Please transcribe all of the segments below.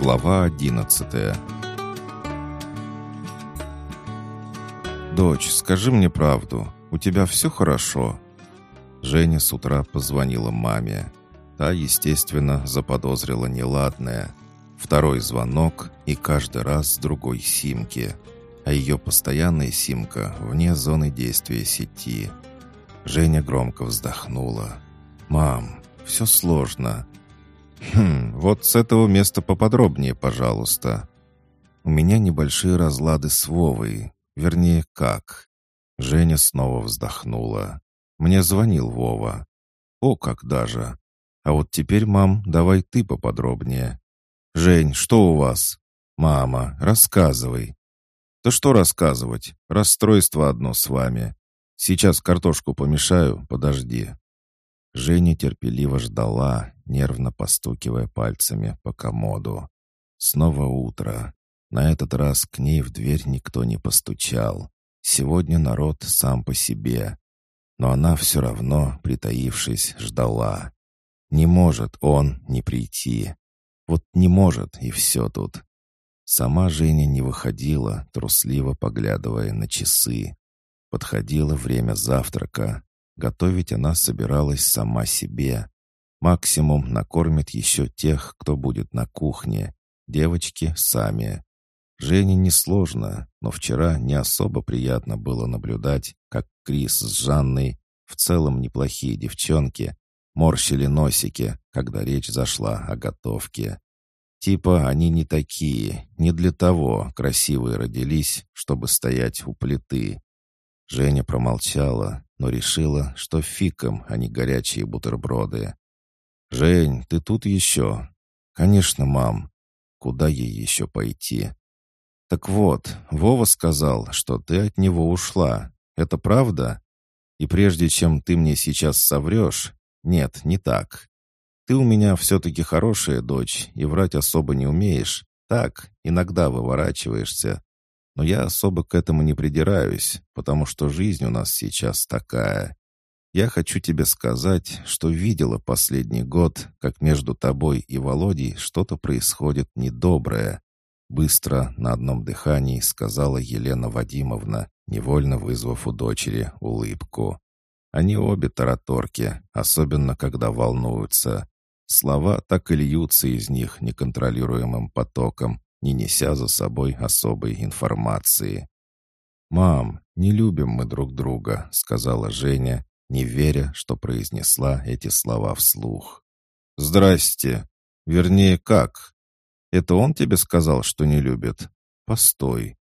Глава одиннадцатая «Дочь, скажи мне правду. У тебя все хорошо?» Женя с утра позвонила маме. Та, естественно, заподозрила неладное. Второй звонок и каждый раз с другой симки. А ее постоянная симка вне зоны действия сети. Женя громко вздохнула. «Мам, все сложно. «Хм, вот с этого места поподробнее, пожалуйста. У меня небольшие разлады с Вовой. Вернее, как?» Женя снова вздохнула. «Мне звонил Вова. О, как даже. А вот теперь, мам, давай ты поподробнее. Жень, что у вас? Мама, рассказывай. Да что рассказывать? Расстройство одно с вами. Сейчас картошку помешаю, подожди. Женя терпеливо ждала, нервно постукивая пальцами по комоду. Снова утро. На этот раз к ней в дверь никто не постучал. Сегодня народ сам по себе. Но она все равно, притаившись, ждала. Не может он не прийти. Вот не может, и все тут. Сама Женя не выходила, трусливо поглядывая на часы. Подходило время завтрака, Готовить она собиралась сама себе. Максимум накормит еще тех, кто будет на кухне. Девочки сами. Жене несложно, но вчера не особо приятно было наблюдать, как Крис с Жанной, в целом неплохие девчонки, морщили носики, когда речь зашла о готовке. Типа они не такие, не для того красивые родились, чтобы стоять у плиты. Женя промолчала, но решила, что фиком, а не горячие бутерброды. «Жень, ты тут еще?» «Конечно, мам. Куда ей еще пойти?» «Так вот, Вова сказал, что ты от него ушла. Это правда? И прежде чем ты мне сейчас соврешь... Нет, не так. Ты у меня все-таки хорошая дочь, и врать особо не умеешь. Так, иногда выворачиваешься, но я особо к этому не придираюсь, потому что жизнь у нас сейчас такая. Я хочу тебе сказать, что видела последний год, как между тобой и Володей что-то происходит недоброе. Быстро, на одном дыхании, сказала Елена Вадимовна, невольно вызвав у дочери улыбку. Они обе тараторки, особенно когда волнуются. Слова так и льются из них неконтролируемым потоком, не неся за собой особой информации. «Мам, не любим мы друг друга», — сказала Женя, не веря, что произнесла эти слова вслух. «Здрасте. Вернее, как? Это он тебе сказал, что не любит? Постой.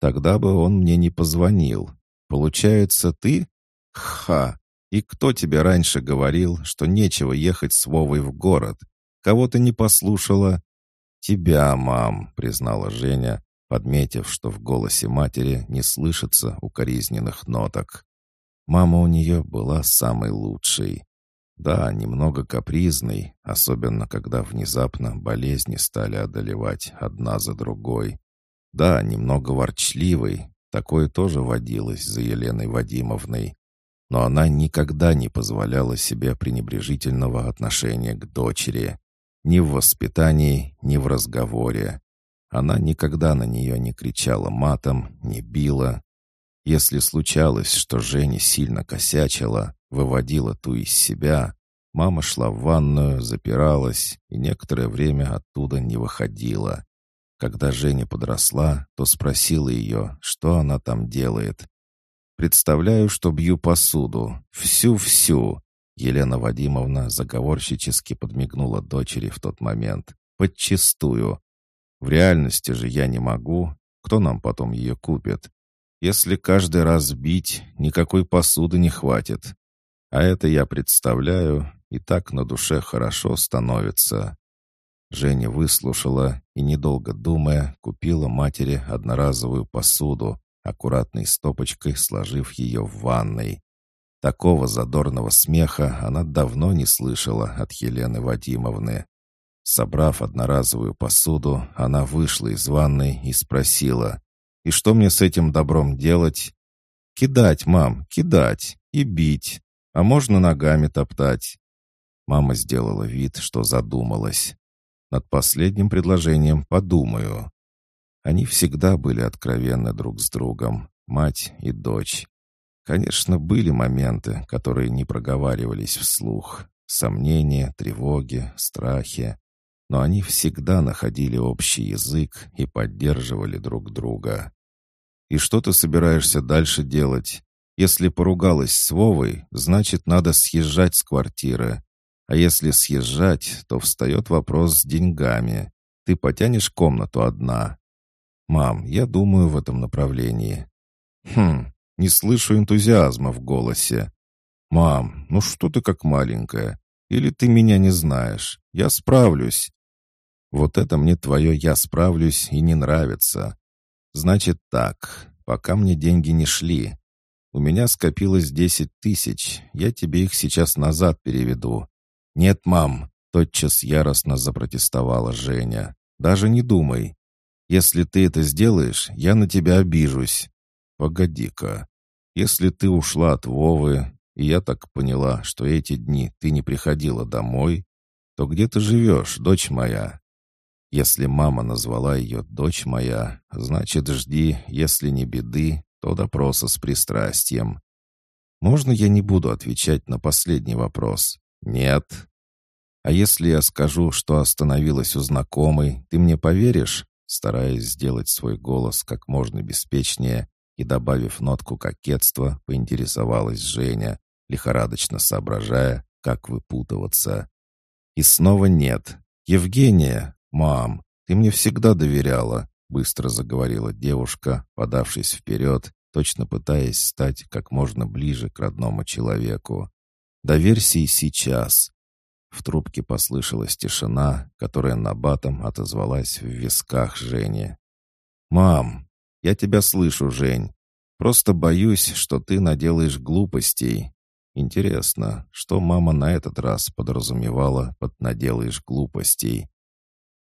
Тогда бы он мне не позвонил. Получается, ты? Ха! И кто тебе раньше говорил, что нечего ехать с Вовой в город? Кого ты не послушала? «Тебя, мам», — признала Женя, подметив, что в голосе матери не слышится укоризненных ноток. Мама у нее была самой лучшей. Да, немного капризной, особенно когда внезапно болезни стали одолевать одна за другой. Да, немного ворчливой, такое тоже водилось за Еленой Вадимовной. Но она никогда не позволяла себе пренебрежительного отношения к дочери. Ни в воспитании, ни в разговоре. Она никогда на нее не кричала матом, не била. Если случалось, что Женя сильно косячила, выводила ту из себя, мама шла в ванную, запиралась и некоторое время оттуда не выходила. Когда Женя подросла, то спросила ее, что она там делает. «Представляю, что бью посуду. Всю-всю. Елена Вадимовна заговорщически подмигнула дочери в тот момент. «Подчистую. В реальности же я не могу. Кто нам потом ее купит? Если каждый раз бить, никакой посуды не хватит. А это я представляю, и так на душе хорошо становится». Женя выслушала и, недолго думая, купила матери одноразовую посуду, аккуратной стопочкой сложив ее в ванной. Такого задорного смеха она давно не слышала от Елены Вадимовны. Собрав одноразовую посуду, она вышла из ванной и спросила, «И что мне с этим добром делать?» «Кидать, мам, кидать и бить, а можно ногами топтать». Мама сделала вид, что задумалась. Над последним предложением подумаю». Они всегда были откровенны друг с другом, мать и дочь. Конечно, были моменты, которые не проговаривались вслух. Сомнения, тревоги, страхи. Но они всегда находили общий язык и поддерживали друг друга. «И что ты собираешься дальше делать? Если поругалась с Вовой, значит, надо съезжать с квартиры. А если съезжать, то встает вопрос с деньгами. Ты потянешь комнату одна?» «Мам, я думаю в этом направлении». «Хм, не слышу энтузиазма в голосе. «Мам, ну что ты как маленькая? Или ты меня не знаешь? Я справлюсь». «Вот это мне твое «я справлюсь» и не нравится. Значит так, пока мне деньги не шли. У меня скопилось десять тысяч, я тебе их сейчас назад переведу». «Нет, мам», — тотчас яростно запротестовала Женя. «Даже не думай. Если ты это сделаешь, я на тебя обижусь. «Погоди-ка, если ты ушла от Вовы, и я так поняла, что эти дни ты не приходила домой, то где ты живешь, дочь моя?» Если мама назвала ее «дочь моя», значит, жди, если не беды, то допроса с пристрастием. Можно я не буду отвечать на последний вопрос? Нет. А если я скажу, что остановилась у знакомой, ты мне поверишь? Стараясь сделать свой голос как можно беспечнее, и, добавив нотку кокетства, поинтересовалась Женя, лихорадочно соображая, как выпутываться. И снова нет. «Евгения, мам, ты мне всегда доверяла», быстро заговорила девушка, подавшись вперед, точно пытаясь стать как можно ближе к родному человеку. «Доверься и сейчас». В трубке послышалась тишина, которая на батом отозвалась в висках Жени. «Мам, «Я тебя слышу, Жень. Просто боюсь, что ты наделаешь глупостей. Интересно, что мама на этот раз подразумевала под «наделаешь глупостей»?»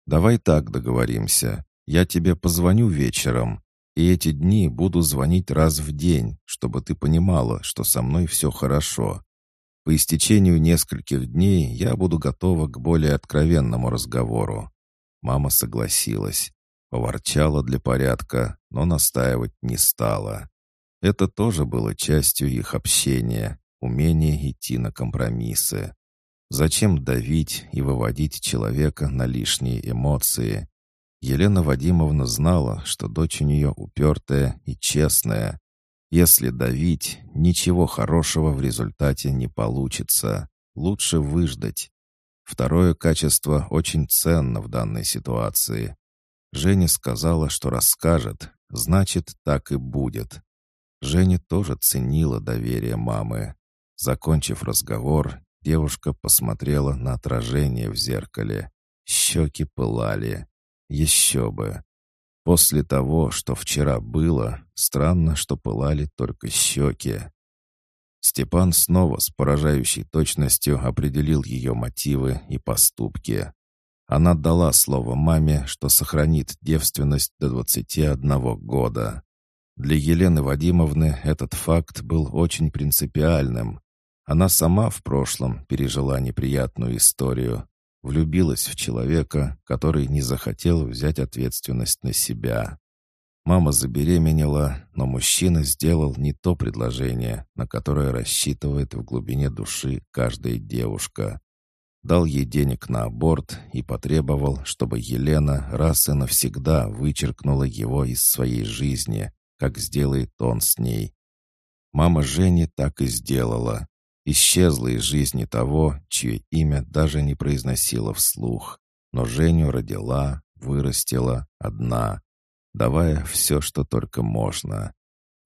«Давай так договоримся. Я тебе позвоню вечером, и эти дни буду звонить раз в день, чтобы ты понимала, что со мной все хорошо. По истечению нескольких дней я буду готова к более откровенному разговору». Мама согласилась. Поворчала для порядка, но настаивать не стала. Это тоже было частью их общения, умение идти на компромиссы. Зачем давить и выводить человека на лишние эмоции? Елена Вадимовна знала, что дочь у нее упертая и честная. Если давить, ничего хорошего в результате не получится. Лучше выждать. Второе качество очень ценно в данной ситуации. Женя сказала, что расскажет, значит, так и будет. Женя тоже ценила доверие мамы. Закончив разговор, девушка посмотрела на отражение в зеркале. Щеки пылали. Еще бы. После того, что вчера было, странно, что пылали только щеки. Степан снова с поражающей точностью определил ее мотивы и поступки. Она дала слово маме, что сохранит девственность до 21 года. Для Елены Вадимовны этот факт был очень принципиальным. Она сама в прошлом пережила неприятную историю, влюбилась в человека, который не захотел взять ответственность на себя. Мама забеременела, но мужчина сделал не то предложение, на которое рассчитывает в глубине души каждая девушка дал ей денег на аборт и потребовал, чтобы Елена раз и навсегда вычеркнула его из своей жизни, как сделает он с ней. Мама Жени так и сделала. Исчезла из жизни того, чье имя даже не произносила вслух. Но Женю родила, вырастила одна, давая все, что только можно.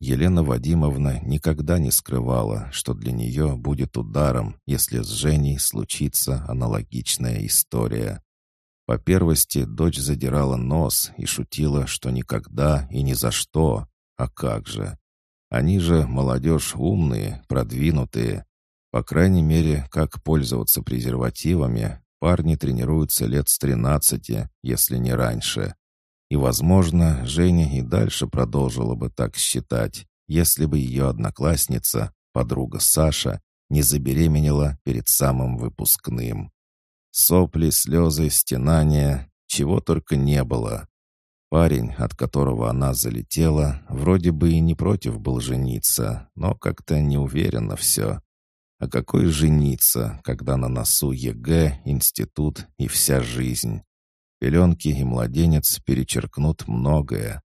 Елена Вадимовна никогда не скрывала, что для нее будет ударом, если с Женей случится аналогичная история. По первости дочь задирала нос и шутила, что никогда и ни за что. А как же? Они же молодежь умные, продвинутые. По крайней мере, как пользоваться презервативами, парни тренируются лет с тринадцати, если не раньше. И, возможно, Женя и дальше продолжила бы так считать, если бы ее одноклассница, подруга Саша, не забеременела перед самым выпускным. Сопли, слезы, стенания, чего только не было. Парень, от которого она залетела, вроде бы и не против был жениться, но как-то неуверенно все. А какой жениться, когда на носу ЕГЭ, институт и вся жизнь? Пеленки и младенец перечеркнут многое.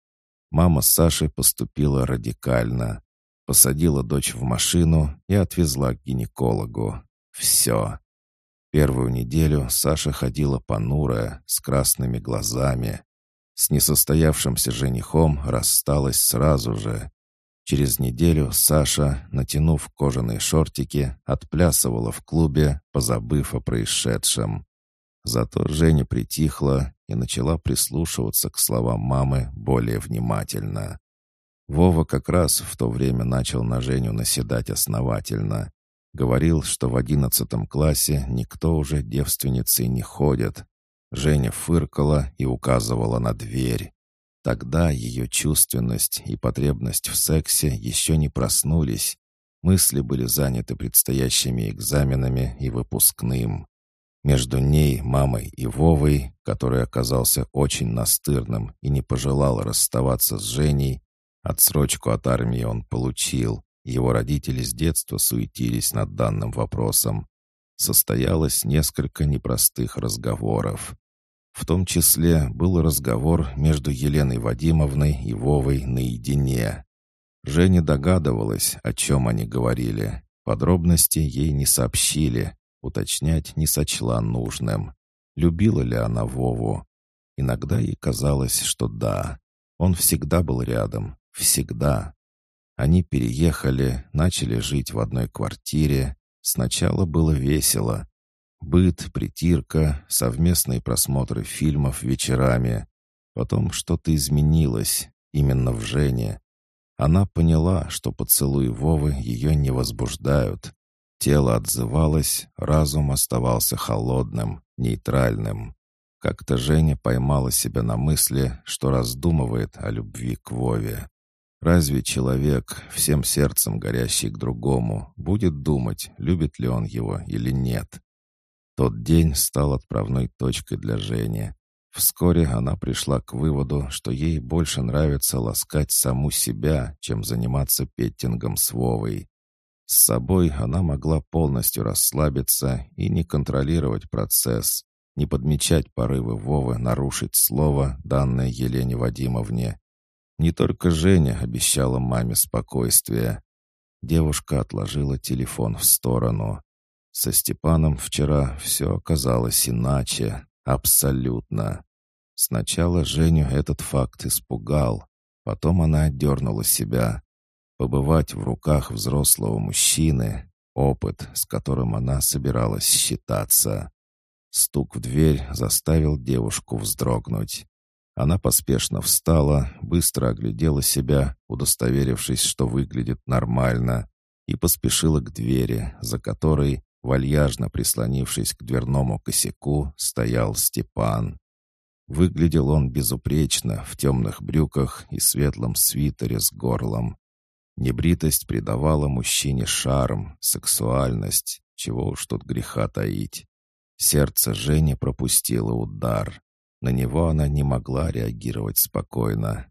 Мама Саши поступила радикально. Посадила дочь в машину и отвезла к гинекологу. Все. Первую неделю Саша ходила понурая, с красными глазами. С несостоявшимся женихом рассталась сразу же. Через неделю Саша, натянув кожаные шортики, отплясывала в клубе, позабыв о происшедшем. Зато Женя притихла и начала прислушиваться к словам мамы более внимательно. Вова как раз в то время начал на Женю наседать основательно. Говорил, что в одиннадцатом классе никто уже девственницей не ходит. Женя фыркала и указывала на дверь. Тогда ее чувственность и потребность в сексе еще не проснулись. Мысли были заняты предстоящими экзаменами и выпускным. Между ней, мамой и Вовой, который оказался очень настырным и не пожелал расставаться с Женей, отсрочку от армии он получил, его родители с детства суетились над данным вопросом. Состоялось несколько непростых разговоров. В том числе был разговор между Еленой Вадимовной и Вовой наедине. Женя догадывалась, о чем они говорили. Подробности ей не сообщили, уточнять не сочла нужным. Любила ли она Вову? Иногда ей казалось, что да. Он всегда был рядом, всегда. Они переехали, начали жить в одной квартире. Сначала было весело, Быт, притирка, совместные просмотры фильмов вечерами. Потом что-то изменилось, именно в Жене. Она поняла, что поцелуи Вовы ее не возбуждают. Тело отзывалось, разум оставался холодным, нейтральным. Как-то Женя поймала себя на мысли, что раздумывает о любви к Вове. Разве человек, всем сердцем горящий к другому, будет думать, любит ли он его или нет? Тот день стал отправной точкой для Жени. Вскоре она пришла к выводу, что ей больше нравится ласкать саму себя, чем заниматься петтингом с Вовой. С собой она могла полностью расслабиться и не контролировать процесс, не подмечать порывы Вовы нарушить слово, данное Елене Вадимовне. Не только Женя обещала маме спокойствие. Девушка отложила телефон в сторону. Со Степаном вчера все оказалось иначе, абсолютно. Сначала Женю этот факт испугал, потом она отдернула себя. Побывать в руках взрослого мужчины — опыт, с которым она собиралась считаться. Стук в дверь заставил девушку вздрогнуть. Она поспешно встала, быстро оглядела себя, удостоверившись, что выглядит нормально, и поспешила к двери, за которой, Вальяжно прислонившись к дверному косяку, стоял Степан. Выглядел он безупречно в темных брюках и светлом свитере с горлом. Небритость придавала мужчине шарм, сексуальность, чего уж тут греха таить. Сердце Жени пропустило удар. На него она не могла реагировать спокойно.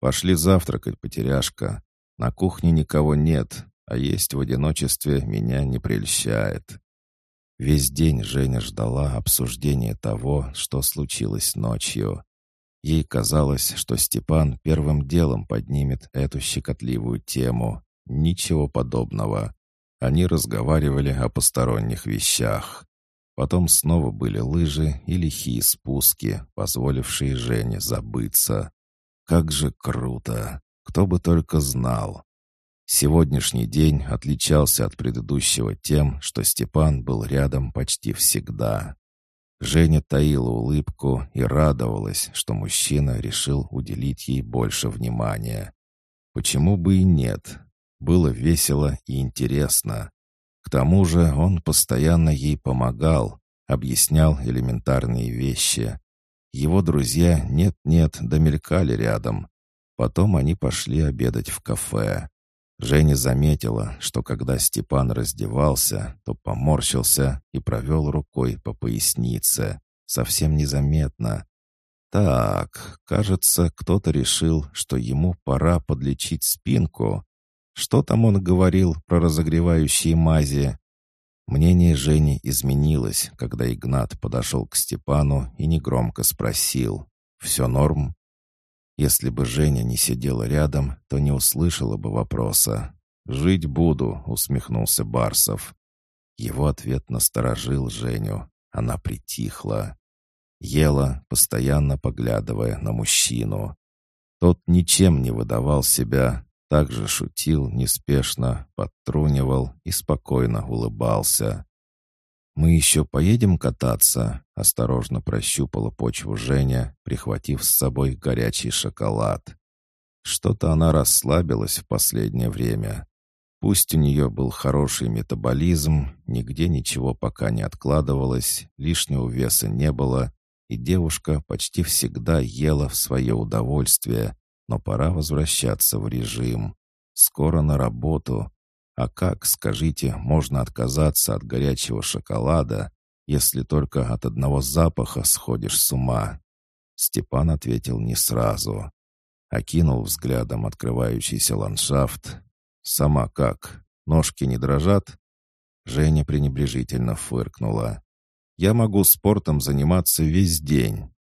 «Пошли завтракать, потеряшка. На кухне никого нет, а есть в одиночестве меня не прельщает. Весь день Женя ждала обсуждения того, что случилось ночью. Ей казалось, что Степан первым делом поднимет эту щекотливую тему. Ничего подобного. Они разговаривали о посторонних вещах. Потом снова были лыжи и лихие спуски, позволившие Жене забыться. Как же круто! Кто бы только знал. Сегодняшний день отличался от предыдущего тем, что Степан был рядом почти всегда. Женя таила улыбку и радовалась, что мужчина решил уделить ей больше внимания. Почему бы и нет? Было весело и интересно. К тому же он постоянно ей помогал, объяснял элементарные вещи. Его друзья нет-нет домелькали рядом. Потом они пошли обедать в кафе. Женя заметила, что когда Степан раздевался, то поморщился и провел рукой по пояснице. Совсем незаметно. Так, кажется, кто-то решил, что ему пора подлечить спинку. Что там он говорил про разогревающие мази? Мнение Жени изменилось, когда Игнат подошел к Степану и негромко спросил. «Все норм?» Если бы Женя не сидела рядом, то не услышала бы вопроса. «Жить буду», — усмехнулся Барсов. Его ответ насторожил Женю. Она притихла. Ела, постоянно поглядывая на мужчину. Тот ничем не выдавал себя, также шутил неспешно, подтрунивал и спокойно улыбался. «Мы еще поедем кататься?» — осторожно прощупала почву Женя, прихватив с собой горячий шоколад. Что-то она расслабилась в последнее время. Пусть у нее был хороший метаболизм, нигде ничего пока не откладывалось, лишнего веса не было, и девушка почти всегда ела в свое удовольствие, но пора возвращаться в режим. Скоро на работу, а как, скажите, можно отказаться от горячего шоколада, если только от одного запаха сходишь с ума? Степан ответил не сразу. Окинул взглядом открывающийся ландшафт. «Сама как? Ножки не дрожат?» Женя пренебрежительно фыркнула. «Я могу спортом заниматься весь день».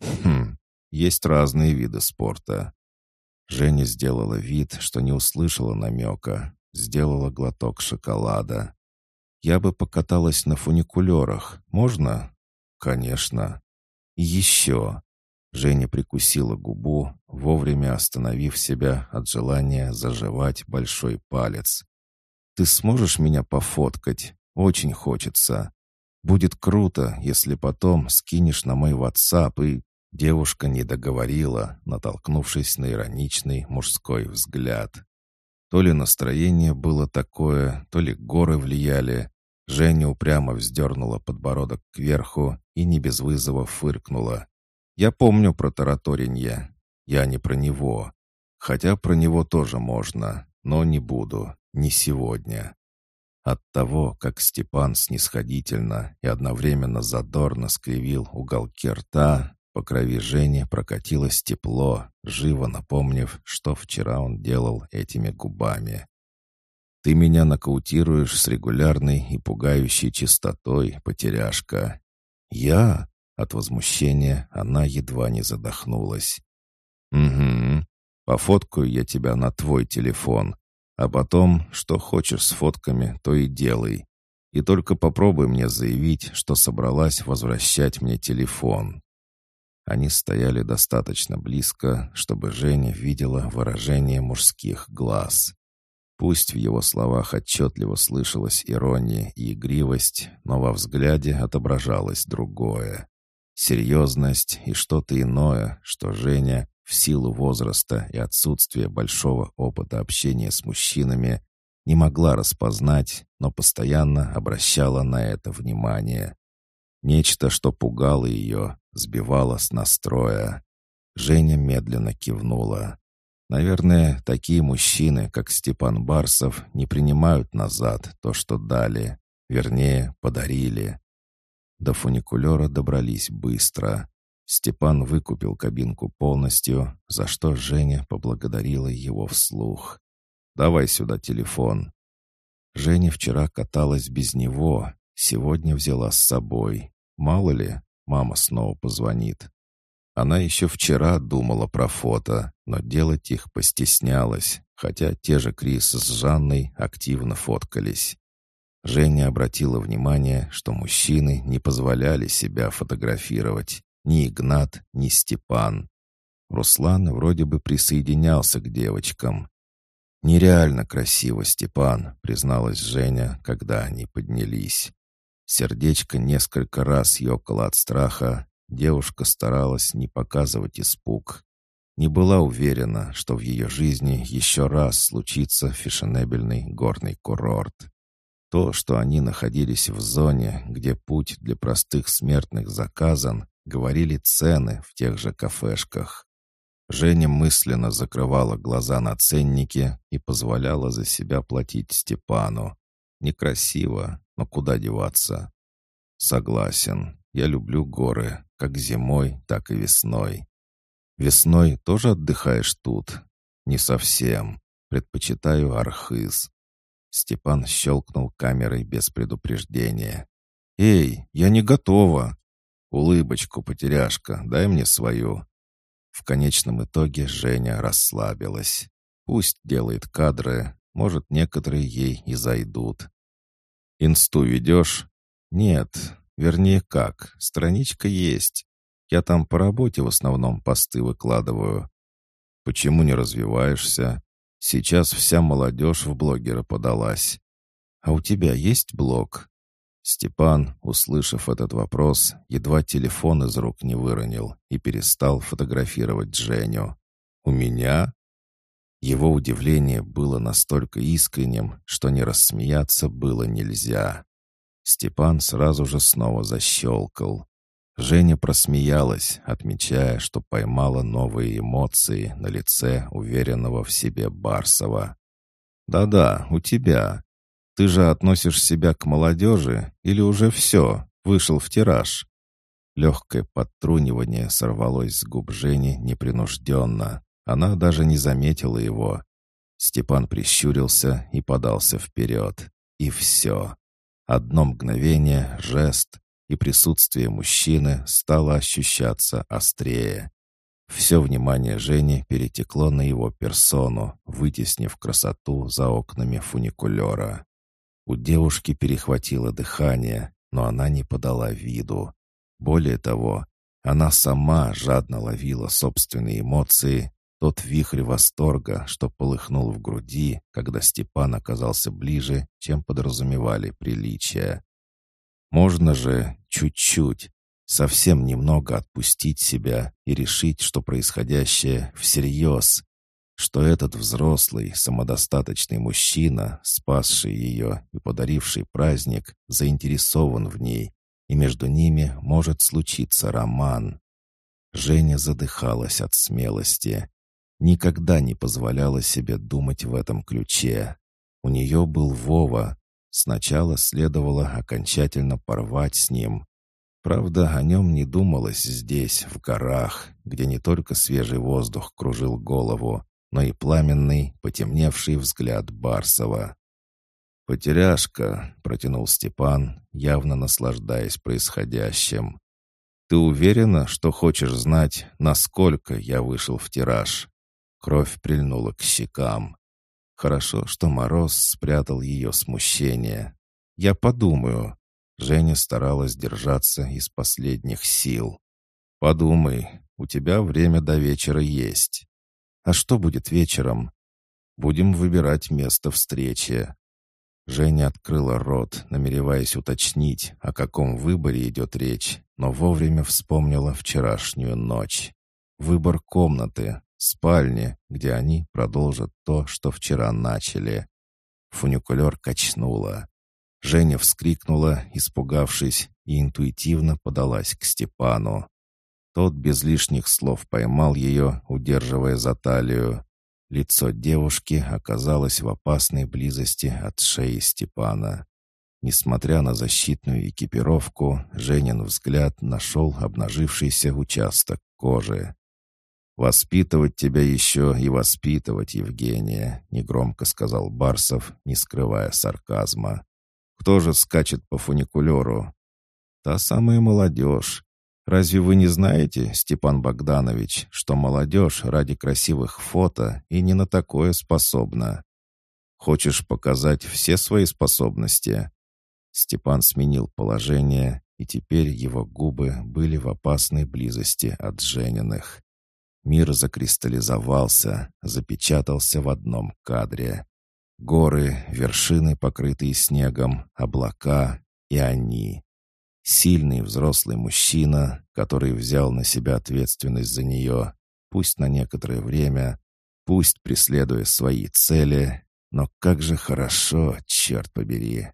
«Хм, есть разные виды спорта». Женя сделала вид, что не услышала намека, Сделала глоток шоколада. «Я бы покаталась на фуникулерах. Можно?» «Конечно». «И еще». Женя прикусила губу, вовремя остановив себя от желания заживать большой палец. «Ты сможешь меня пофоткать? Очень хочется. Будет круто, если потом скинешь на мой WhatsApp и...» Девушка не договорила, натолкнувшись на ироничный мужской взгляд. То ли настроение было такое, то ли горы влияли. Женя упрямо вздернула подбородок кверху и не без вызова фыркнула. «Я помню про тараторинье. Я не про него. Хотя про него тоже можно, но не буду. Не сегодня». От того, как Степан снисходительно и одновременно задорно скривил уголки рта, по крови Жени прокатилось тепло, живо напомнив, что вчера он делал этими губами. «Ты меня нокаутируешь с регулярной и пугающей чистотой, потеряшка». «Я?» — от возмущения она едва не задохнулась. «Угу. Пофоткаю я тебя на твой телефон, а потом, что хочешь с фотками, то и делай. И только попробуй мне заявить, что собралась возвращать мне телефон. Они стояли достаточно близко, чтобы Женя видела выражение мужских глаз. Пусть в его словах отчетливо слышалась ирония и игривость, но во взгляде отображалось другое. Серьезность и что-то иное, что Женя, в силу возраста и отсутствия большого опыта общения с мужчинами, не могла распознать, но постоянно обращала на это внимание. Нечто, что пугало ее, сбивало с настроя. Женя медленно кивнула. Наверное, такие мужчины, как Степан Барсов, не принимают назад то, что дали. Вернее, подарили. До фуникулера добрались быстро. Степан выкупил кабинку полностью, за что Женя поблагодарила его вслух. «Давай сюда телефон». Женя вчера каталась без него, сегодня взяла с собой. Мало ли, мама снова позвонит. Она еще вчера думала про фото, но делать их постеснялась, хотя те же Крис с Жанной активно фоткались. Женя обратила внимание, что мужчины не позволяли себя фотографировать. Ни Игнат, ни Степан. Руслан вроде бы присоединялся к девочкам. «Нереально красиво, Степан», — призналась Женя, когда они поднялись. Сердечко несколько раз ёкало от страха. Девушка старалась не показывать испуг. Не была уверена, что в ее жизни еще раз случится фешенебельный горный курорт. То, что они находились в зоне, где путь для простых смертных заказан, говорили цены в тех же кафешках. Женя мысленно закрывала глаза на ценники и позволяла за себя платить Степану. Некрасиво, но куда деваться? Согласен, я люблю горы, как зимой, так и весной. Весной тоже отдыхаешь тут? Не совсем. Предпочитаю архыз. Степан щелкнул камерой без предупреждения. «Эй, я не готова!» «Улыбочку, потеряшка, дай мне свою!» В конечном итоге Женя расслабилась. Пусть делает кадры, может, некоторые ей и зайдут. «Инсту ведешь?» «Нет, вернее как, страничка есть. Я там по работе в основном посты выкладываю». «Почему не развиваешься? Сейчас вся молодежь в блогера подалась. А у тебя есть блог?» Степан, услышав этот вопрос, едва телефон из рук не выронил и перестал фотографировать Женю. «У меня?» Его удивление было настолько искренним, что не рассмеяться было нельзя. Степан сразу же снова защелкал. Женя просмеялась, отмечая, что поймала новые эмоции на лице уверенного в себе Барсова. «Да-да, у тебя. Ты же относишь себя к молодежи или уже все, вышел в тираж?» Легкое подтрунивание сорвалось с губ Жени непринужденно. Она даже не заметила его. Степан прищурился и подался вперед. И все. Одно мгновение, жест, и присутствие мужчины стало ощущаться острее. Все внимание Жени перетекло на его персону, вытеснив красоту за окнами фуникулера. У девушки перехватило дыхание, но она не подала виду. Более того, она сама жадно ловила собственные эмоции, тот вихрь восторга, что полыхнул в груди, когда Степан оказался ближе, чем подразумевали приличия. Можно же чуть-чуть, совсем немного отпустить себя и решить, что происходящее всерьез, что этот взрослый, самодостаточный мужчина, спасший ее и подаривший праздник, заинтересован в ней, и между ними может случиться роман. Женя задыхалась от смелости. Никогда не позволяла себе думать в этом ключе. У нее был Вова. Сначала следовало окончательно порвать с ним. Правда, о нем не думалось здесь, в горах, где не только свежий воздух кружил голову, но и пламенный, потемневший взгляд Барсова. «Потеряшка», — протянул Степан, явно наслаждаясь происходящим. «Ты уверена, что хочешь знать, насколько я вышел в тираж?» Кровь прильнула к щекам. Хорошо, что Мороз спрятал ее смущение. «Я подумаю». Женя старалась держаться из последних сил. «Подумай, у тебя время до вечера есть». А что будет вечером? Будем выбирать место встречи. Женя открыла рот, намереваясь уточнить, о каком выборе идет речь, но вовремя вспомнила вчерашнюю ночь. Выбор комнаты, спальни, где они продолжат то, что вчера начали. Фуникулер качнула. Женя вскрикнула, испугавшись, и интуитивно подалась к Степану. Тот без лишних слов поймал ее, удерживая за талию. Лицо девушки оказалось в опасной близости от шеи Степана. Несмотря на защитную экипировку, Женин взгляд нашел обнажившийся участок кожи. «Воспитывать тебя еще и воспитывать, Евгения», — негромко сказал Барсов, не скрывая сарказма. «Кто же скачет по фуникулеру?» «Та самая молодежь, Разве вы не знаете, Степан Богданович, что молодежь ради красивых фото и не на такое способна? Хочешь показать все свои способности?» Степан сменил положение, и теперь его губы были в опасной близости от Жениных. Мир закристаллизовался, запечатался в одном кадре. Горы, вершины, покрытые снегом, облака и они. Сильный взрослый мужчина, который взял на себя ответственность за нее, пусть на некоторое время, пусть преследуя свои цели, но как же хорошо, черт побери.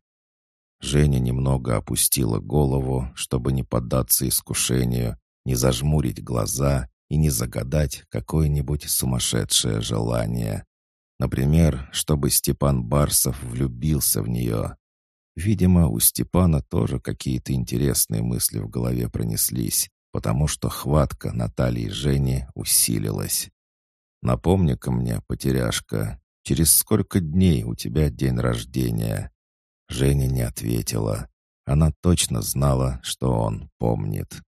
Женя немного опустила голову, чтобы не поддаться искушению, не зажмурить глаза и не загадать какое-нибудь сумасшедшее желание. Например, чтобы Степан Барсов влюбился в нее. Видимо, у Степана тоже какие-то интересные мысли в голове пронеслись, потому что хватка Натальи и Жени усилилась. «Напомни-ка мне, потеряшка, через сколько дней у тебя день рождения?» Женя не ответила. Она точно знала, что он помнит.